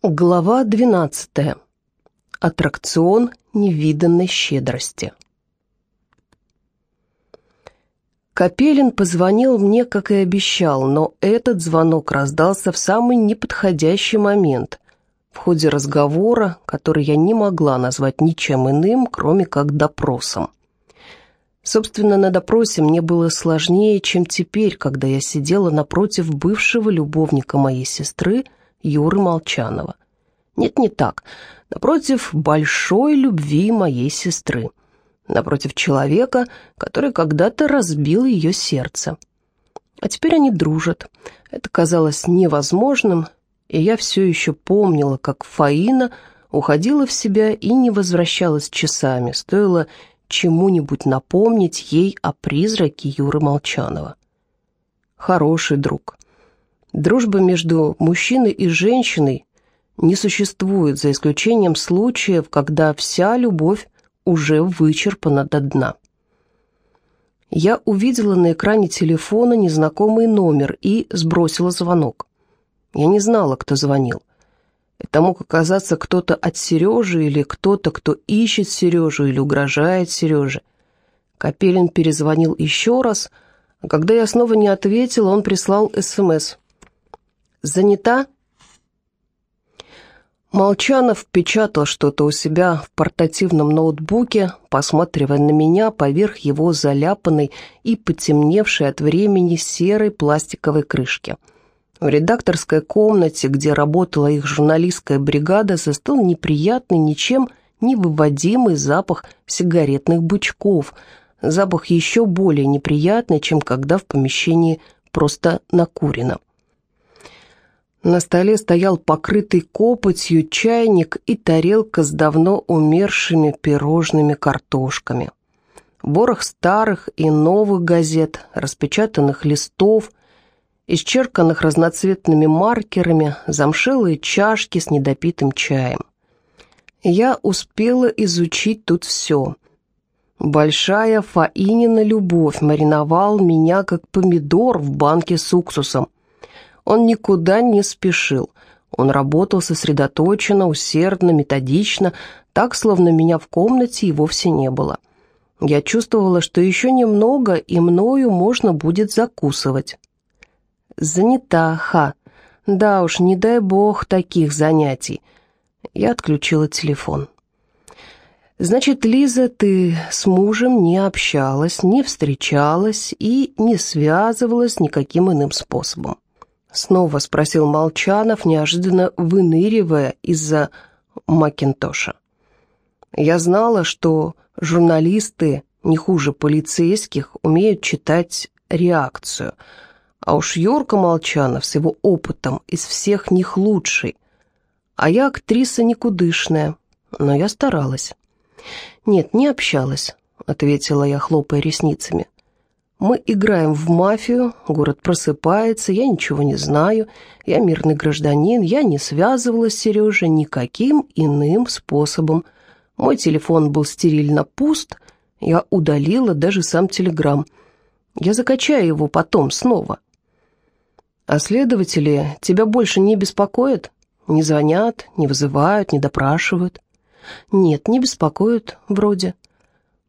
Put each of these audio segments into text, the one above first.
Глава 12. Аттракцион невиданной щедрости. Капелин позвонил мне, как и обещал, но этот звонок раздался в самый неподходящий момент, в ходе разговора, который я не могла назвать ничем иным, кроме как допросом. Собственно, на допросе мне было сложнее, чем теперь, когда я сидела напротив бывшего любовника моей сестры – Юры Молчанова. Нет, не так. Напротив большой любви моей сестры. Напротив человека, который когда-то разбил ее сердце. А теперь они дружат. Это казалось невозможным, и я все еще помнила, как Фаина уходила в себя и не возвращалась часами, стоило чему-нибудь напомнить ей о призраке Юры Молчанова. Хороший друг. Дружба между мужчиной и женщиной не существует, за исключением случаев, когда вся любовь уже вычерпана до дна. Я увидела на экране телефона незнакомый номер и сбросила звонок. Я не знала, кто звонил. Это мог оказаться кто-то от Сережи или кто-то, кто ищет Сережу или угрожает Сереже. Капелин перезвонил еще раз, а когда я снова не ответила, он прислал СМС. Занята?» Молчанов печатал что-то у себя в портативном ноутбуке, посматривая на меня поверх его заляпанной и потемневшей от времени серой пластиковой крышки. В редакторской комнате, где работала их журналистская бригада, застыл неприятный, ничем не выводимый запах сигаретных бычков, запах еще более неприятный, чем когда в помещении просто накурено. На столе стоял покрытый копотью чайник и тарелка с давно умершими пирожными картошками. Ворох старых и новых газет, распечатанных листов, исчерканных разноцветными маркерами, замшелые чашки с недопитым чаем. Я успела изучить тут все. Большая Фаинина любовь мариновал меня, как помидор в банке с уксусом, он никуда не спешил. Он работал сосредоточенно, усердно, методично, так, словно меня в комнате и вовсе не было. Я чувствовала, что еще немного, и мною можно будет закусывать. Занята, ха. Да уж, не дай бог таких занятий. Я отключила телефон. «Значит, Лиза, ты с мужем не общалась, не встречалась и не связывалась никаким иным способом?» Снова спросил Молчанов, неожиданно выныривая из-за Макинтоша. Я знала, что журналисты, не хуже полицейских, умеют читать реакцию. А уж Юрка Молчанов с его опытом из всех них лучший. А я актриса никудышная, но я старалась. «Нет, не общалась», — ответила я, хлопая ресницами. Мы играем в мафию, город просыпается, я ничего не знаю, я мирный гражданин, я не связывалась с Сережей никаким иным способом. Мой телефон был стерильно пуст, я удалила даже сам телеграм. Я закачаю его потом снова. А следователи тебя больше не беспокоят? Не звонят, не вызывают, не допрашивают? Нет, не беспокоят, вроде.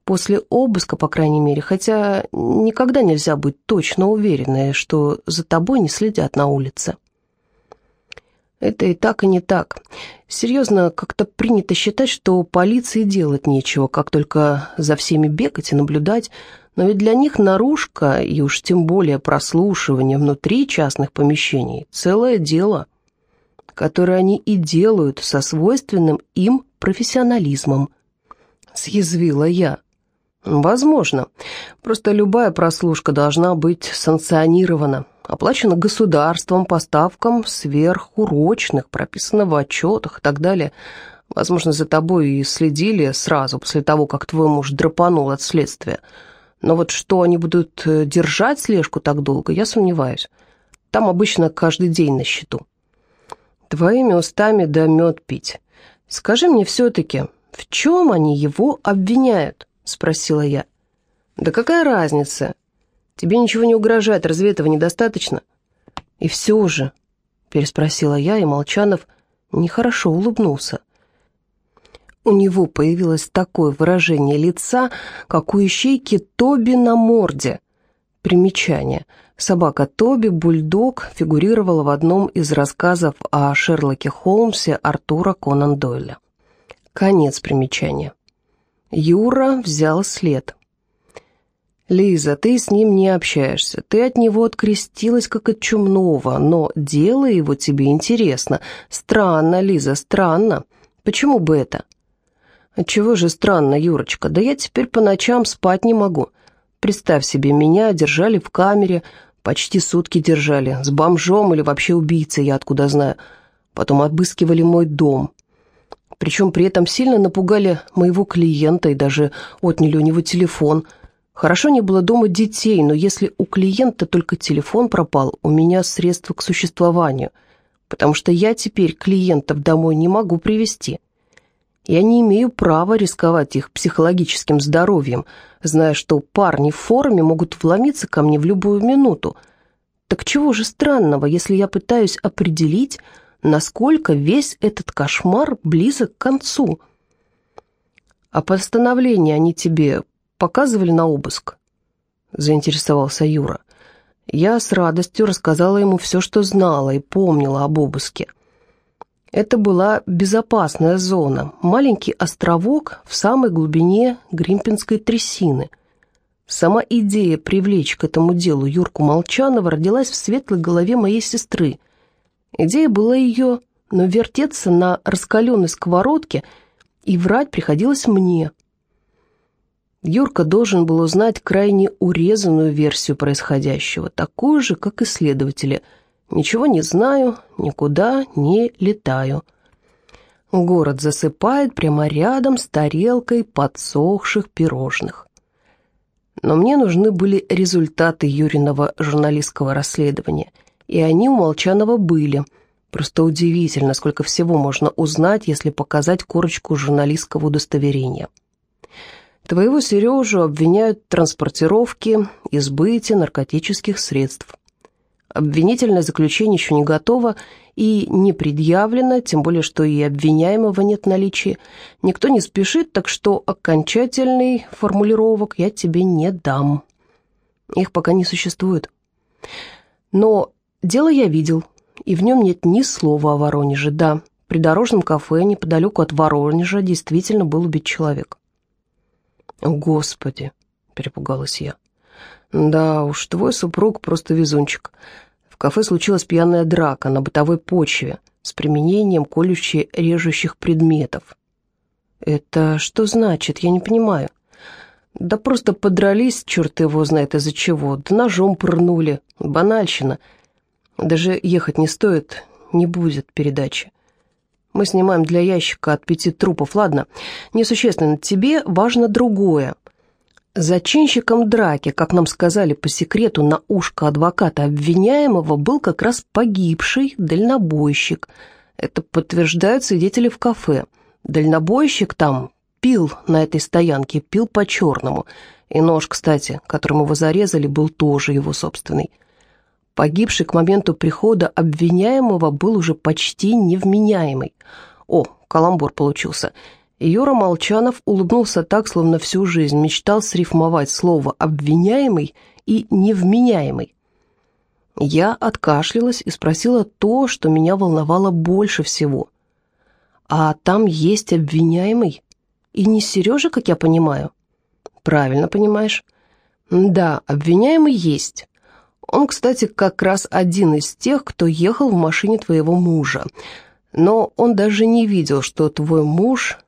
После обыска, по крайней мере, хотя никогда нельзя быть точно уверенной, что за тобой не следят на улице. Это и так, и не так. Серьезно, как-то принято считать, что полиции делать нечего, как только за всеми бегать и наблюдать, но ведь для них наружка, и уж тем более прослушивание внутри частных помещений, целое дело, которое они и делают со свойственным им профессионализмом. Съязвила я. Возможно. Просто любая прослушка должна быть санкционирована, оплачена государством по ставкам сверхурочных, прописана в отчетах и так далее. Возможно, за тобой и следили сразу после того, как твой муж драпанул от следствия. Но вот что они будут э, держать слежку так долго, я сомневаюсь. Там обычно каждый день на счету. Твоими устами да мед пить. Скажи мне все-таки, в чем они его обвиняют? Спросила я. «Да какая разница? Тебе ничего не угрожает, разве этого недостаточно?» «И все же», — переспросила я, и Молчанов нехорошо улыбнулся. У него появилось такое выражение лица, как у ищейки Тоби на морде. Примечание. Собака Тоби, бульдог, фигурировала в одном из рассказов о Шерлоке Холмсе Артура Конан Дойля. Конец примечания. Юра взял след. «Лиза, ты с ним не общаешься. Ты от него открестилась, как от чумного, но дело его тебе интересно. Странно, Лиза, странно. Почему бы это?» «Отчего же странно, Юрочка? Да я теперь по ночам спать не могу. Представь себе, меня держали в камере, почти сутки держали, с бомжом или вообще убийцей, я откуда знаю. Потом обыскивали мой дом. Причем при этом сильно напугали моего клиента и даже отняли у него телефон – Хорошо не было дома детей, но если у клиента только телефон пропал, у меня средства к существованию, потому что я теперь клиентов домой не могу привести. Я не имею права рисковать их психологическим здоровьем, зная, что парни в форме могут вломиться ко мне в любую минуту. Так чего же странного, если я пытаюсь определить, насколько весь этот кошмар близок к концу? А постановление они тебе показывали на обыск?» — заинтересовался Юра. Я с радостью рассказала ему все, что знала и помнила об обыске. Это была безопасная зона, маленький островок в самой глубине Гримпинской трясины. Сама идея привлечь к этому делу Юрку Молчанова родилась в светлой голове моей сестры. Идея была ее, но вертеться на раскаленной сковородке и врать приходилось мне — Юрка должен был узнать крайне урезанную версию происходящего, такую же, как исследователи. «Ничего не знаю, никуда не летаю». Город засыпает прямо рядом с тарелкой подсохших пирожных. Но мне нужны были результаты Юриного журналистского расследования, и они у Молчанова были. Просто удивительно, сколько всего можно узнать, если показать корочку журналистского удостоверения. Твоего Сережу обвиняют в транспортировке и сбытии наркотических средств. Обвинительное заключение еще не готово и не предъявлено, тем более, что и обвиняемого нет в наличии. Никто не спешит, так что окончательный формулировок я тебе не дам. Их пока не существует. Но дело я видел, и в нем нет ни слова о Воронеже. Да, при дорожном кафе неподалеку от Воронежа действительно был убит человек. «Господи!» — перепугалась я. «Да уж, твой супруг просто везунчик. В кафе случилась пьяная драка на бытовой почве с применением колюще-режущих предметов». «Это что значит? Я не понимаю». «Да просто подрались, черт его знает из-за чего, да ножом пырнули. Банальщина. Даже ехать не стоит, не будет передачи. Мы снимаем для ящика от пяти трупов, ладно? Несущественно тебе, важно другое. Зачинщиком драки, как нам сказали по секрету на ушко адвоката обвиняемого, был как раз погибший дальнобойщик. Это подтверждают свидетели в кафе. Дальнобойщик там пил на этой стоянке, пил по-черному. И нож, кстати, которым его зарезали, был тоже его собственный. Погибший к моменту прихода обвиняемого был уже почти невменяемый. О, каламбур получился. Юра Молчанов улыбнулся так, словно всю жизнь мечтал срифмовать слово «обвиняемый» и «невменяемый». Я откашлялась и спросила то, что меня волновало больше всего. «А там есть обвиняемый? И не Сережа, как я понимаю?» «Правильно понимаешь?» «Да, обвиняемый есть. Он, кстати, как раз один из тех, кто ехал в машине твоего мужа. Но он даже не видел, что твой муж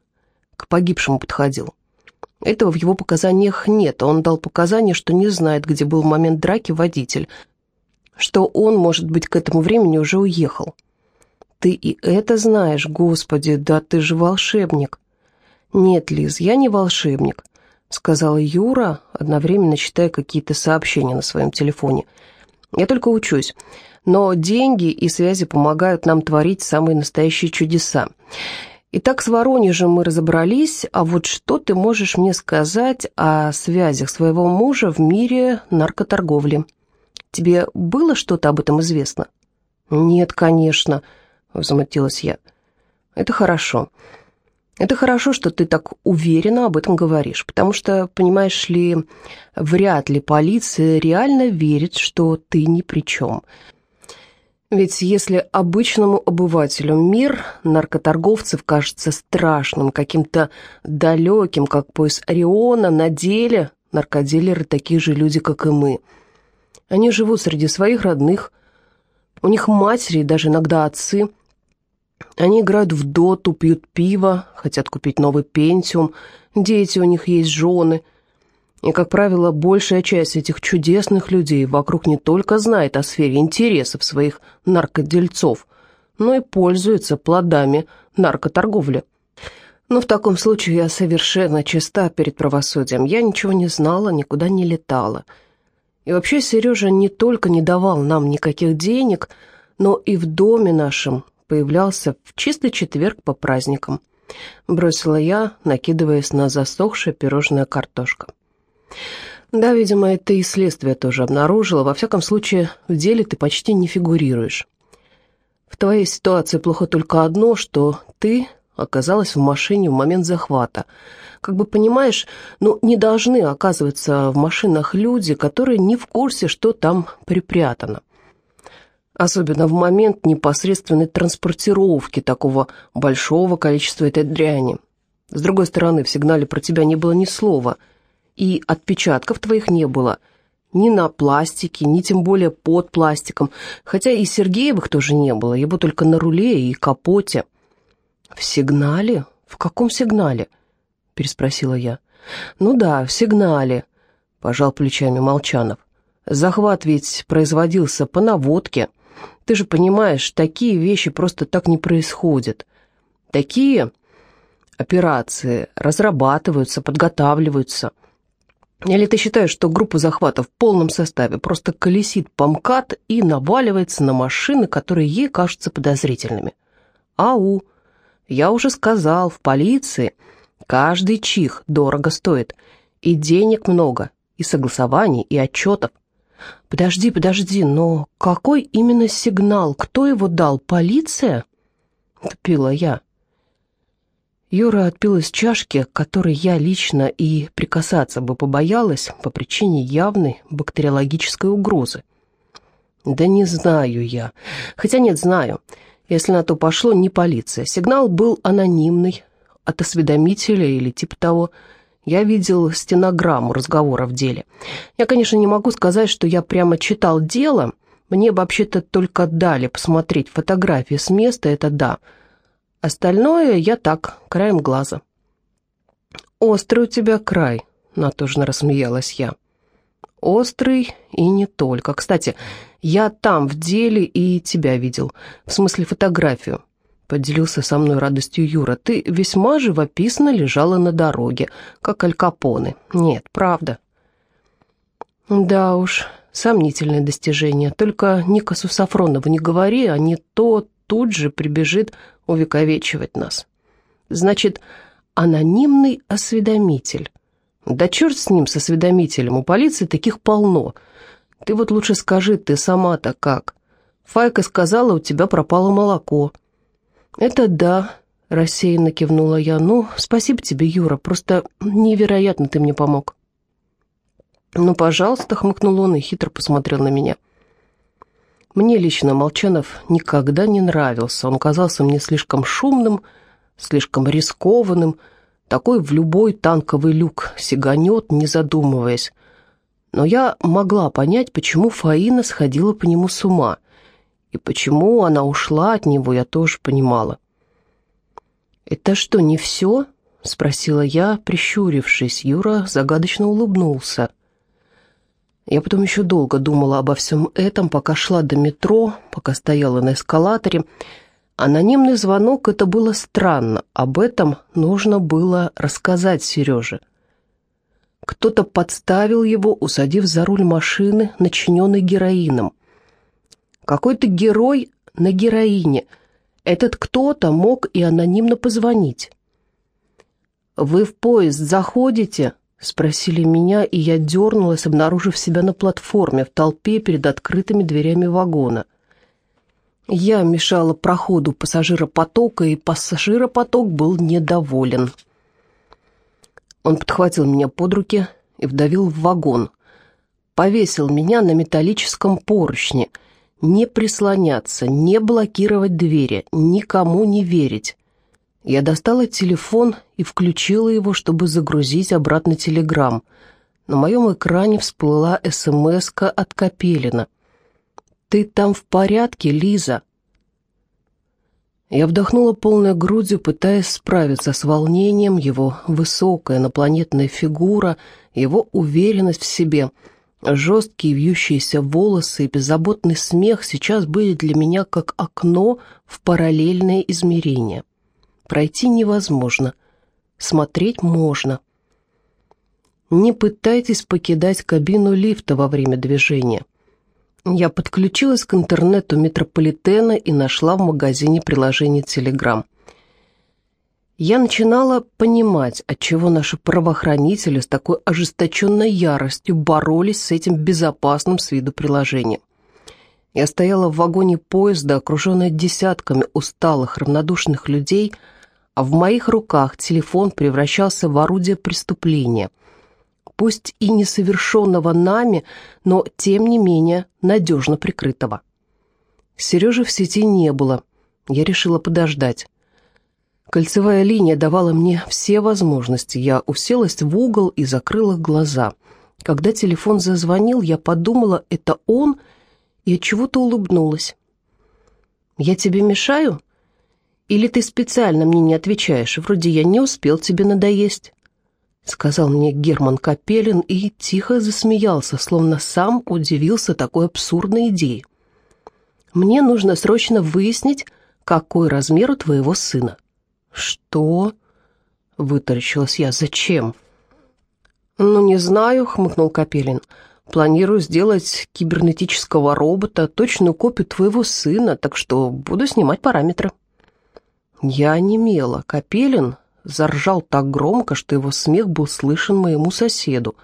к погибшему подходил. Этого в его показаниях нет. Он дал показания, что не знает, где был в момент драки водитель, что он, может быть, к этому времени уже уехал. Ты и это знаешь, Господи, да ты же волшебник. Нет, Лиз, я не волшебник сказала Юра, одновременно читая какие-то сообщения на своем телефоне. «Я только учусь, но деньги и связи помогают нам творить самые настоящие чудеса. Итак, с Воронежем мы разобрались, а вот что ты можешь мне сказать о связях своего мужа в мире наркоторговли? Тебе было что-то об этом известно?» «Нет, конечно», — возмутилась я. Это хорошо. Это хорошо, что ты так уверенно об этом говоришь, потому что, понимаешь ли, вряд ли полиция реально верит, что ты ни при чем. Ведь если обычному обывателю мир наркоторговцев кажется страшным, каким-то далеким, как пояс Ориона, на деле наркодилеры такие же люди, как и мы. Они живут среди своих родных, у них матери и даже иногда отцы. Они играют в доту, пьют пиво, хотят купить новый пентиум, дети у них есть, жены – и, как правило, большая часть этих чудесных людей вокруг не только знает о сфере интересов своих наркодельцов, но и пользуется плодами наркоторговли. Но в таком случае я совершенно чиста перед правосудием. Я ничего не знала, никуда не летала. И вообще Сережа не только не давал нам никаких денег, но и в доме нашем появлялся в чистый четверг по праздникам. Бросила я, накидываясь на засохшее пирожное картошка. Да, видимо, это и следствие тоже обнаружило. Во всяком случае, в деле ты почти не фигурируешь. В твоей ситуации плохо только одно, что ты оказалась в машине в момент захвата. Как бы понимаешь, ну не должны оказываться в машинах люди, которые не в курсе, что там припрятано. Особенно в момент непосредственной транспортировки такого большого количества этой дряни. С другой стороны, в сигнале про тебя не было ни слова – и отпечатков твоих не было. Ни на пластике, ни тем более под пластиком. Хотя и Сергеевых тоже не было, его только на руле и капоте. «В сигнале? В каком сигнале?» — переспросила я. «Ну да, в сигнале», — пожал плечами Молчанов. «Захват ведь производился по наводке. Ты же понимаешь, такие вещи просто так не происходят. Такие операции разрабатываются, подготавливаются. Или ты считаешь, что группа захвата в полном составе просто колесит по МКАД и наваливается на машины, которые ей кажутся подозрительными? Ау! Я уже сказал, в полиции каждый чих дорого стоит. И денег много, и согласований, и отчетов. Подожди, подожди, но какой именно сигнал? Кто его дал? Полиция? Тупила я. Юра отпил из чашки, которой я лично и прикасаться бы побоялась по причине явной бактериологической угрозы. Да не знаю я. Хотя нет, знаю. Если на то пошло, не полиция. Сигнал был анонимный, от осведомителя или типа того. Я видел стенограмму разговора в деле. Я, конечно, не могу сказать, что я прямо читал дело. Мне вообще-то только дали посмотреть фотографии с места, это да – Остальное я так, краем глаза. «Острый у тебя край», — натужно рассмеялась я. «Острый и не только. Кстати, я там в деле и тебя видел, в смысле фотографию». Поделился со мной радостью Юра. «Ты весьма живописно лежала на дороге, как алькапоны. Нет, правда». «Да уж, сомнительное достижение. Только Никасу Сафронову не говори, а не то тут же прибежит увековечивать нас. Значит, анонимный осведомитель. Да черт с ним, с осведомителем, у полиции таких полно. Ты вот лучше скажи, ты сама-то как? Файка сказала, у тебя пропало молоко. Это да, рассеянно кивнула я. Ну, спасибо тебе, Юра, просто невероятно ты мне помог. Ну, пожалуйста, хмыкнул он и хитро посмотрел на меня. — мне лично Молчанов никогда не нравился. Он казался мне слишком шумным, слишком рискованным. Такой в любой танковый люк сиганет, не задумываясь. Но я могла понять, почему Фаина сходила по нему с ума. И почему она ушла от него, я тоже понимала. «Это что, не все?» — спросила я, прищурившись. Юра загадочно улыбнулся. Я потом еще долго думала обо всем этом, пока шла до метро, пока стояла на эскалаторе. Анонимный звонок — это было странно. Об этом нужно было рассказать Сереже. Кто-то подставил его, усадив за руль машины, начиненной героином. Какой-то герой на героине. Этот кто-то мог и анонимно позвонить. «Вы в поезд заходите?» Спросили меня, и я дернулась, обнаружив себя на платформе, в толпе перед открытыми дверями вагона. Я мешала проходу пассажиропотока, и пассажиропоток был недоволен. Он подхватил меня под руки и вдавил в вагон. Повесил меня на металлическом поручне. Не прислоняться, не блокировать двери, никому не верить. Я достала телефон и включила его, чтобы загрузить обратно телеграмм. На моем экране всплыла смс от Капелина. «Ты там в порядке, Лиза?» Я вдохнула полной грудью, пытаясь справиться с волнением, его высокая инопланетная фигура, его уверенность в себе. Жесткие вьющиеся волосы и беззаботный смех сейчас были для меня как окно в параллельное измерение. Пройти невозможно, смотреть можно. Не пытайтесь покидать кабину лифта во время движения. Я подключилась к интернету метрополитена и нашла в магазине приложение Telegram. Я начинала понимать, отчего наши правоохранители с такой ожесточенной яростью боролись с этим безопасным с виду приложением. Я стояла в вагоне поезда, окруженная десятками усталых, равнодушных людей, а в моих руках телефон превращался в орудие преступления – пусть и несовершенного нами, но, тем не менее, надежно прикрытого. Сережи в сети не было. Я решила подождать. Кольцевая линия давала мне все возможности. Я уселась в угол и закрыла глаза. Когда телефон зазвонил, я подумала, это он, и от чего-то улыбнулась. «Я тебе мешаю? Или ты специально мне не отвечаешь? Вроде я не успел тебе надоесть». — сказал мне Герман Капелин и тихо засмеялся, словно сам удивился такой абсурдной идее. «Мне нужно срочно выяснить, какой размер у твоего сына». «Что?» — вытаращилась я. «Зачем?» «Ну, не знаю», — хмыкнул Капелин. «Планирую сделать кибернетического робота, точную копию твоего сына, так что буду снимать параметры». Я немела. Капелин заржал так громко, что его смех был слышен моему соседу.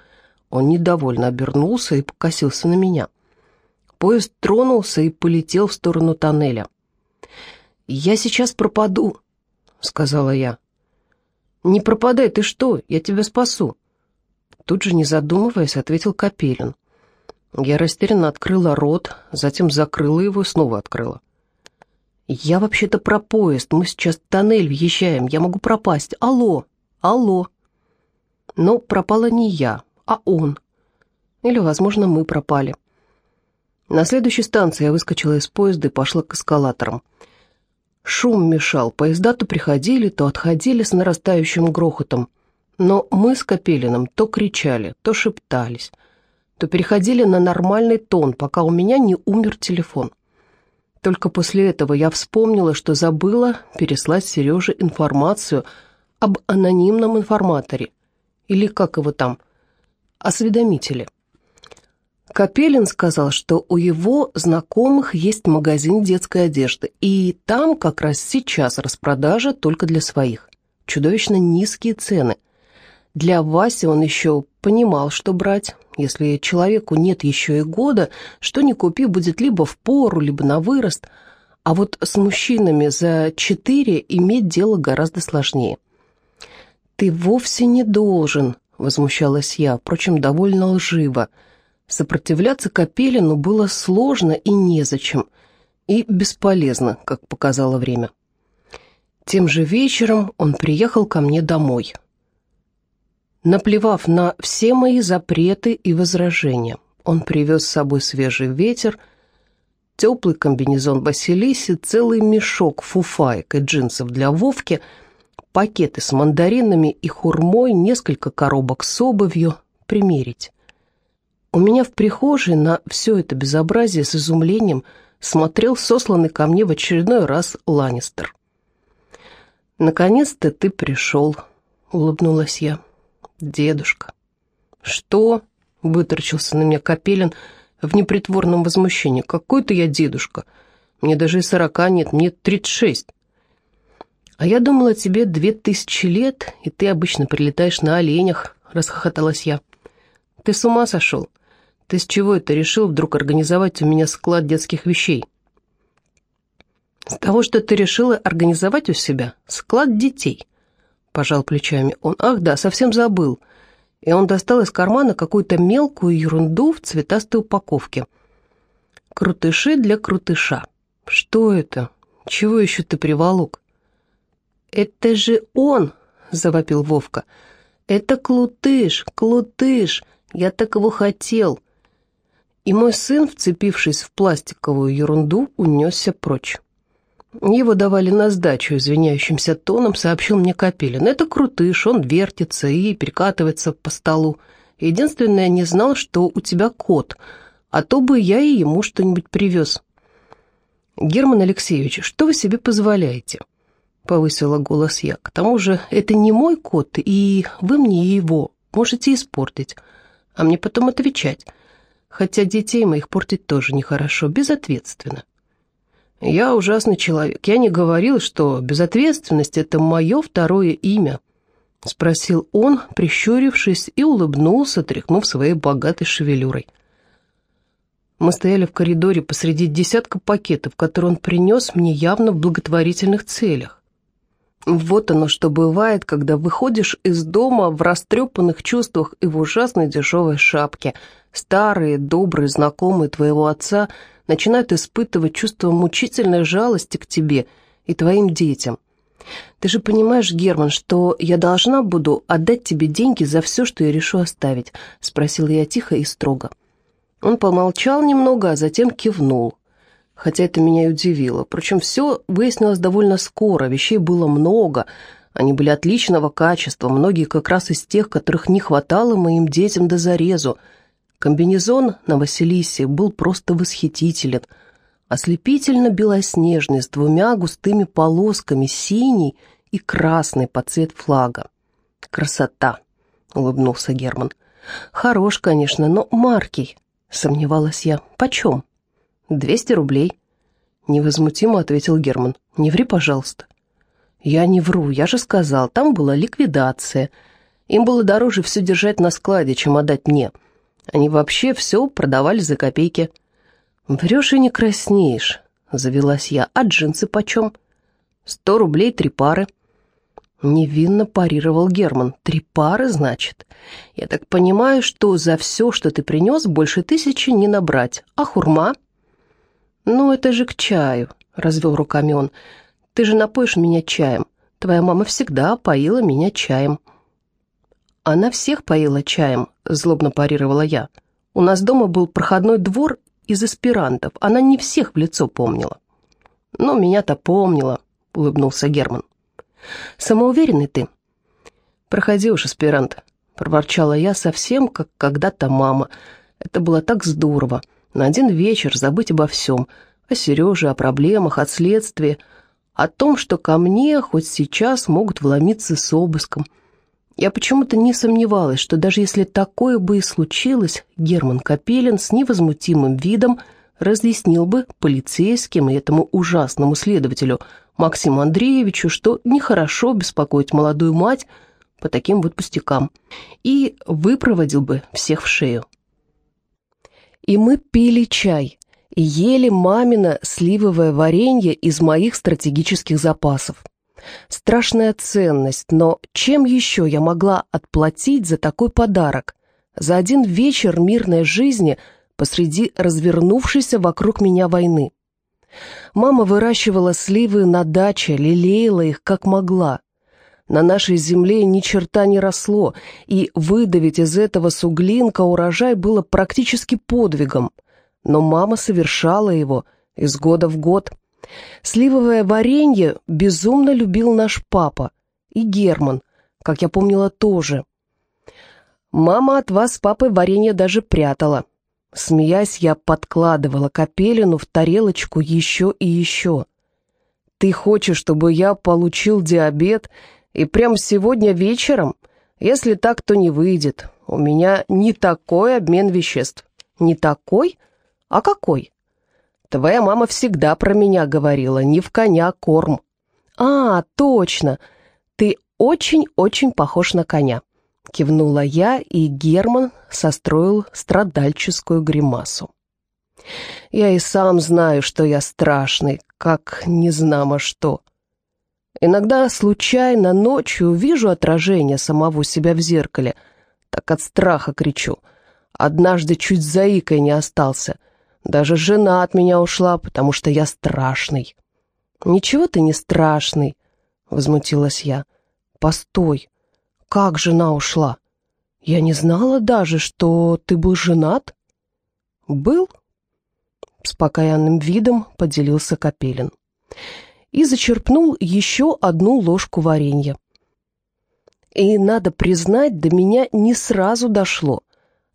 Он недовольно обернулся и покосился на меня. Поезд тронулся и полетел в сторону тоннеля. «Я сейчас пропаду», — сказала я. «Не пропадай, ты что? Я тебя спасу». Тут же, не задумываясь, ответил Капелин. Я растерянно открыла рот, затем закрыла его и снова открыла. «Я вообще-то про поезд. Мы сейчас тоннель въезжаем. Я могу пропасть. Алло! Алло!» Но пропала не я, а он. Или, возможно, мы пропали. На следующей станции я выскочила из поезда и пошла к эскалаторам. Шум мешал. Поезда то приходили, то отходили с нарастающим грохотом. Но мы с Капелиным то кричали, то шептались, то переходили на нормальный тон, пока у меня не умер телефон. Только после этого я вспомнила, что забыла переслать Сереже информацию об анонимном информаторе, или как его там, осведомителе. Капелин сказал, что у его знакомых есть магазин детской одежды, и там как раз сейчас распродажа только для своих. Чудовищно низкие цены. Для Васи он еще понимал, что брать, если человеку нет еще и года, что ни купи, будет либо в пору, либо на вырост. А вот с мужчинами за четыре иметь дело гораздо сложнее. «Ты вовсе не должен», — возмущалась я, впрочем, довольно лживо. Сопротивляться Капелину было сложно и незачем, и бесполезно, как показало время. Тем же вечером он приехал ко мне домой наплевав на все мои запреты и возражения. Он привез с собой свежий ветер, теплый комбинезон Василиси, целый мешок фуфаек и джинсов для Вовки, пакеты с мандаринами и хурмой, несколько коробок с обувью, примерить. У меня в прихожей на все это безобразие с изумлением смотрел сосланный ко мне в очередной раз Ланнистер. «Наконец-то ты пришел», — улыбнулась я дедушка». «Что?» — выторчился на меня Капелин в непритворном возмущении. «Какой-то я дедушка. Мне даже и сорока нет, мне тридцать шесть». «А я думала, тебе две тысячи лет, и ты обычно прилетаешь на оленях», — расхохоталась я. «Ты с ума сошел? Ты с чего это решил вдруг организовать у меня склад детских вещей?» «С того, что ты решила организовать у себя склад детей», — пожал плечами он. «Ах да, совсем забыл». И он достал из кармана какую-то мелкую ерунду в цветастой упаковке. «Крутыши для крутыша». «Что это? Чего еще ты приволок?» «Это же он!» — завопил Вовка. «Это Клутыш, Клутыш! Я так его хотел!» И мой сын, вцепившись в пластиковую ерунду, унесся прочь. Его давали на сдачу, извиняющимся тоном сообщил мне Капелин. Это крутыш, он вертится и перекатывается по столу. Единственное, не знал, что у тебя кот, а то бы я и ему что-нибудь привез. Герман Алексеевич, что вы себе позволяете? Повысила голос я. К тому же это не мой кот, и вы мне его можете испортить, а мне потом отвечать. Хотя детей моих портить тоже нехорошо, безответственно. «Я ужасный человек. Я не говорил, что безответственность — это мое второе имя», — спросил он, прищурившись, и улыбнулся, тряхнув своей богатой шевелюрой. Мы стояли в коридоре посреди десятка пакетов, которые он принес мне явно в благотворительных целях. Вот оно, что бывает, когда выходишь из дома в растрепанных чувствах и в ужасной дешевой шапке. Старые, добрые знакомые твоего отца — начинают испытывать чувство мучительной жалости к тебе и твоим детям. Ты же понимаешь, Герман, что я должна буду отдать тебе деньги за все, что я решу оставить?» — спросила я тихо и строго. Он помолчал немного, а затем кивнул. Хотя это меня и удивило. Впрочем, все выяснилось довольно скоро, вещей было много, они были отличного качества, многие как раз из тех, которых не хватало моим детям до зарезу — Комбинезон на Василисе был просто восхитителен, ослепительно-белоснежный, с двумя густыми полосками, синий и красный под цвет флага. «Красота!» — улыбнулся Герман. «Хорош, конечно, но маркий», — сомневалась я. «Почем?» «Двести рублей», — невозмутимо ответил Герман. «Не ври, пожалуйста». «Я не вру, я же сказал, там была ликвидация. Им было дороже все держать на складе, чем отдать мне». Они вообще все продавали за копейки. «Врешь и не краснеешь», — завелась я. «А джинсы почем?» «Сто рублей три пары». Невинно парировал Герман. «Три пары, значит? Я так понимаю, что за все, что ты принес, больше тысячи не набрать. А хурма?» «Ну, это же к чаю», — развел руками он. «Ты же напоишь меня чаем. Твоя мама всегда поила меня чаем». «Она всех поила чаем», — злобно парировала я. «У нас дома был проходной двор из аспирантов. Она не всех в лицо помнила». «Ну, меня-то помнила», — улыбнулся Герман. «Самоуверенный ты». «Проходи уж, аспирант», — проворчала я совсем, как когда-то мама. Это было так здорово. На один вечер забыть обо всем. О Сереже, о проблемах, о следствии. О том, что ко мне хоть сейчас могут вломиться с обыском — я почему-то не сомневалась, что даже если такое бы и случилось, Герман Капелин с невозмутимым видом разъяснил бы полицейским и этому ужасному следователю Максиму Андреевичу, что нехорошо беспокоить молодую мать по таким вот пустякам, и выпроводил бы всех в шею. И мы пили чай и ели мамино сливовое варенье из моих стратегических запасов. Страшная ценность, но чем еще я могла отплатить за такой подарок? За один вечер мирной жизни посреди развернувшейся вокруг меня войны. Мама выращивала сливы на даче, лелеяла их как могла. На нашей земле ни черта не росло, и выдавить из этого суглинка урожай было практически подвигом. Но мама совершала его из года в год – Сливовое варенье безумно любил наш папа. И Герман, как я помнила, тоже. Мама от вас с папой варенье даже прятала. Смеясь, я подкладывала капелину в тарелочку еще и еще. «Ты хочешь, чтобы я получил диабет и прямо сегодня вечером? Если так, то не выйдет. У меня не такой обмен веществ». «Не такой? А какой?» Твоя мама всегда про меня говорила, не в коня корм. А, точно, ты очень-очень похож на коня. Кивнула я, и Герман состроил страдальческую гримасу. Я и сам знаю, что я страшный, как незнамо что. Иногда случайно ночью вижу отражение самого себя в зеркале, так от страха кричу. Однажды чуть заикой не остался. Даже жена от меня ушла, потому что я страшный. «Ничего ты не страшный», — возмутилась я. «Постой, как жена ушла? Я не знала даже, что ты был женат?» «Был?» — с покаянным видом поделился Капелин. И зачерпнул еще одну ложку варенья. И, надо признать, до меня не сразу дошло.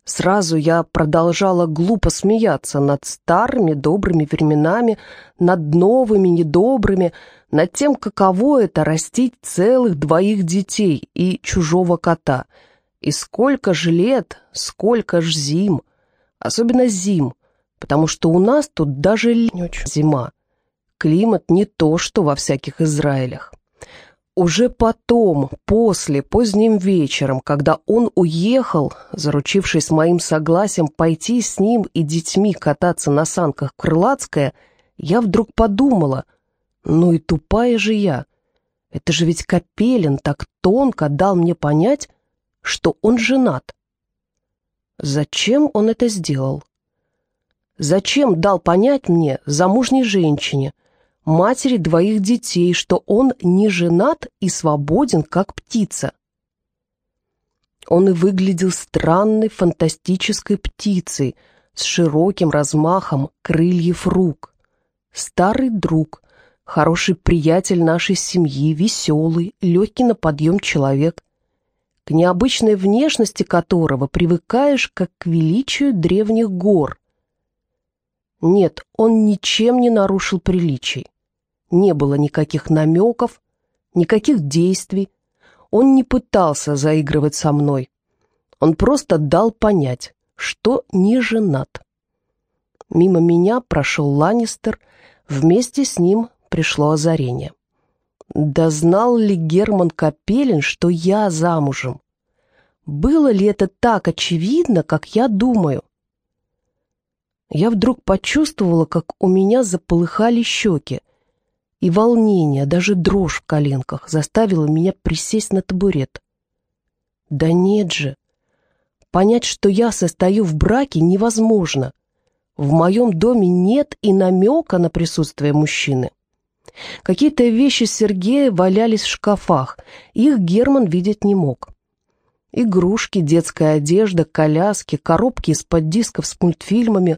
Сразу я продолжала глупо смеяться над старыми добрыми временами, над новыми недобрыми, над тем, каково это растить целых двоих детей и чужого кота. И сколько ж лет, сколько ж зим, особенно зим, потому что у нас тут даже зима. Климат не то, что во всяких Израилях. Уже потом, после, поздним вечером, когда он уехал, заручившись моим согласием пойти с ним и детьми кататься на санках в Крылатское, я вдруг подумала, ну и тупая же я. Это же ведь Капелин так тонко дал мне понять, что он женат. Зачем он это сделал? Зачем дал понять мне, замужней женщине, матери двоих детей, что он не женат и свободен, как птица. Он и выглядел странной, фантастической птицей с широким размахом крыльев рук. Старый друг, хороший приятель нашей семьи, веселый, легкий на подъем человек, к необычной внешности которого привыкаешь как к величию древних гор. Нет, он ничем не нарушил приличий не было никаких намеков, никаких действий. Он не пытался заигрывать со мной. Он просто дал понять, что не женат. Мимо меня прошел Ланнистер, вместе с ним пришло озарение. Да знал ли Герман Капелин, что я замужем? Было ли это так очевидно, как я думаю? Я вдруг почувствовала, как у меня заполыхали щеки, и волнение, даже дрожь в коленках заставило меня присесть на табурет. Да нет же! Понять, что я состою в браке, невозможно. В моем доме нет и намека на присутствие мужчины. Какие-то вещи Сергея валялись в шкафах, их Герман видеть не мог. Игрушки, детская одежда, коляски, коробки из-под дисков с мультфильмами,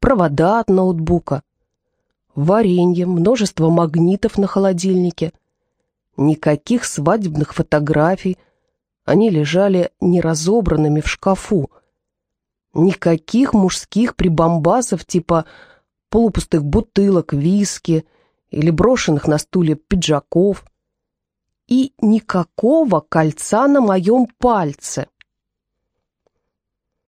провода от ноутбука варенье, множество магнитов на холодильнике. Никаких свадебных фотографий, они лежали неразобранными в шкафу. Никаких мужских прибамбасов типа полупустых бутылок, виски или брошенных на стуле пиджаков. И никакого кольца на моем пальце —